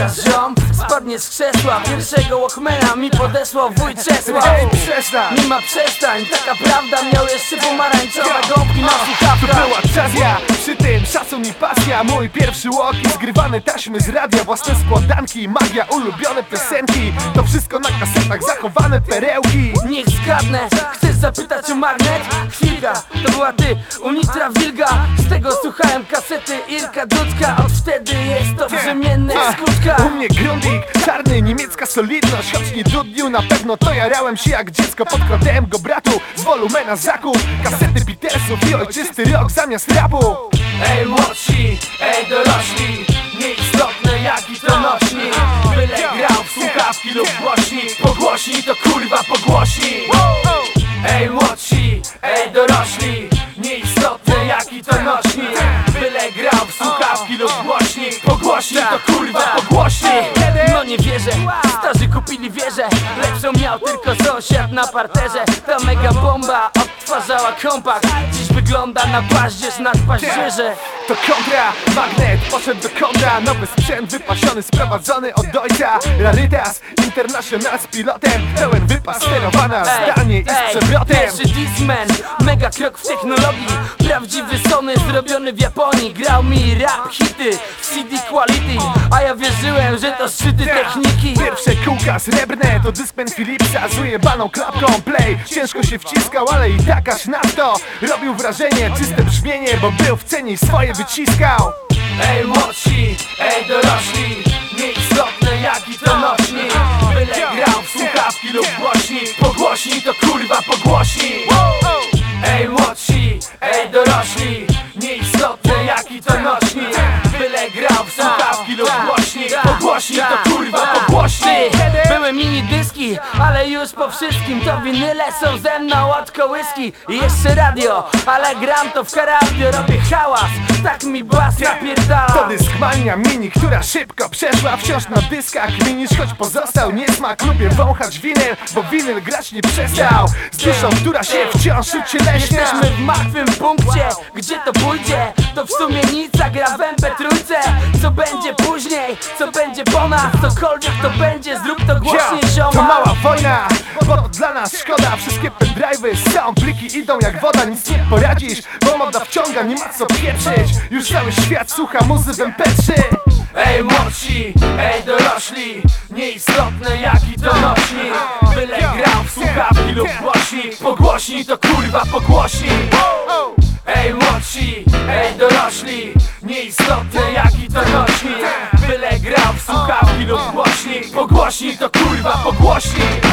teraz ziom spadnie z krzesła Pierwszego Walkmana mi podesłał wuj Czesław. Ej, przestań! Nie ma przestań, taka prawda Miał jeszcze pomarańczowe gąbki na To słuchawkach była czazja, przy tym szacun i pasja. Mój pierwszy walk i zgrywane taśmy z radia. Własne składanki, magia, ulubione piosenki. To wszystko na kasetach, zachowane perełki. Niech zgadnę, zapytać o magnet? Chwilka, to była ty, Unitra Wilga. Z tego słuchałem kasety Irka Dudka. Od wtedy jest to brzemienne w skutkach. U mnie grundik, czarny, niemiecka solidność. Choć nie dudnił, na pewno to jarałem się jak dziecko Podkładałem go bratu. Z wolumena zakup Kasety Beatlesów i ojczysty rok zamiast rapu. Ej młodsi, ej dorośli Nieistotne jaki to nośnik Byle grał w słuchawki lub głośnik dorośli Nieistotne jaki to nośnik. Byle grał w słuchawki lub głośnik Pogłośnij to kurwa wieżę Lepszą miał tylko sąsiad na parterze. Ta mega bomba odtwarzała kompakt. Dziś wygląda na paździerz nad paździerze. To kontra, magnet poszedł do kontra. Nowy sprzęt wypasiony, sprowadzony od ojca Rarytas, international z pilotem. Pełen wypas, sterowana zdalnie i z przewrotem. Pierwszy Discman, mega krok w technologii. Prawdziwy Sony zrobiony w Japonii. Grał mi rap, hity, CD quality. A ja wierzyłem, że to szczyty techniki. Pierwsze kółka to Discman Philipsa Z ujebaną klapką. Play Ciężko się wciskał, ale i tak aż na to. Robił wrażenie, czyste brzmienie Bo był w cenie i swoje wyciskał. Ej młodsi, ej dorośli Nieistotne jaki to nośnik Byle grał w słuchawki lub głośnik Pogłośnij to kurwa pogłośnij Ej młodsi, ej dorośli Nieistotne jaki to nośnik Byle grał w słuchawki lub głośnik Pogłośnij to kurwa pogłośnij Były ale już po wszystkim To winyle są ze mną od kołyski I jeszcze radio, ale gram to w karadio Robię hałas, tak mi bas napierdala. To dyskmania mini, która szybko przeszła Wciąż na dyskach minisz, choć pozostał niesmak Lubię wąchać winyl, bo winyl grać nie przestał. Z duszą, która się wciąż ucieleśnia Jesteśmy w martwym punkcie, gdzie to pójdzie? To w sumie nic, a gra w MP3 Co będzie później, co będzie po nas. Cokolwiek to będzie, zrób to głośniej to zioma. mała wojna, bo to dla nas szkoda. Wszystkie pendrive'y, są pliki idą jak woda Nic nie poradzisz, bo moda wciąga, nie ma co pieprzyć. Już cały świat słucha muzy w MP3 Ej młodsi, ej dorośli Nieistotne jaki to nośnik Byle grał w słuchawki lub głośnik Pogłośnij to kurwa pogłośnij Ej młodsi, ej dorośli Nieistotne Pogłośnij to kurwa pogłośnik